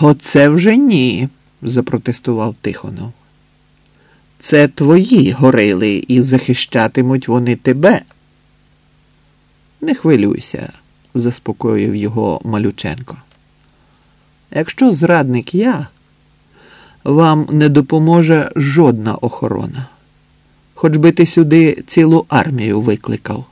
Оце вже ні, запротестував Тихонов. Це твої горили, і захищатимуть вони тебе. Не хвилюйся, заспокоїв його Малюченко. Якщо зрадник я, вам не допоможе жодна охорона. Хоч би ти сюди цілу армію викликав.